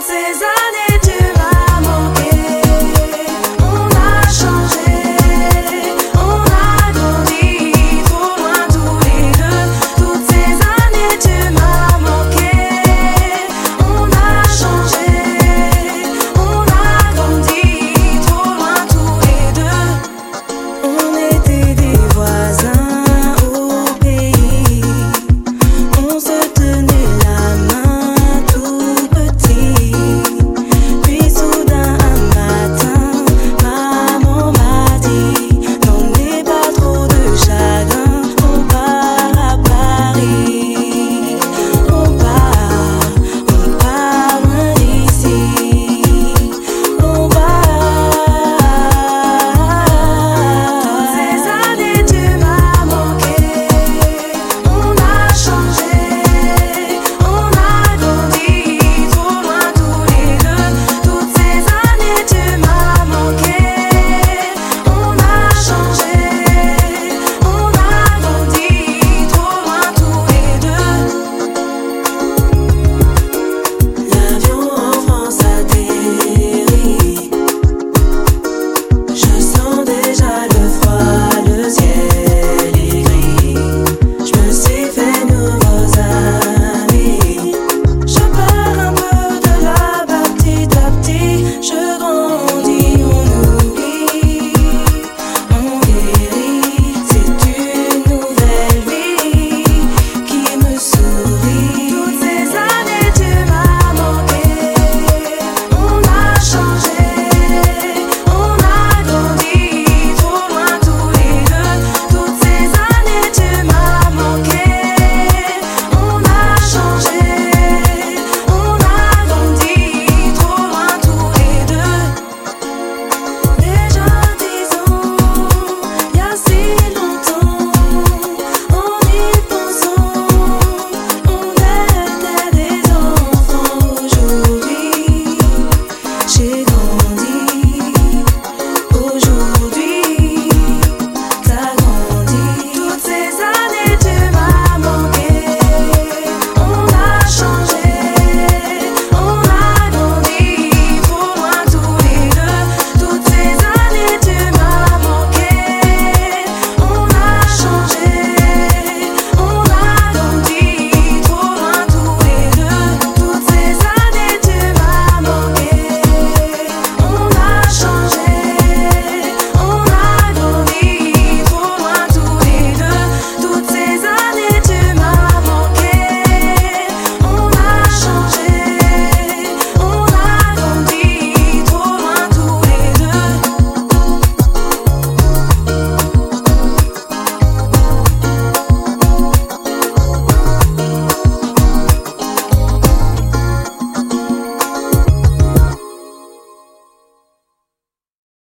つざね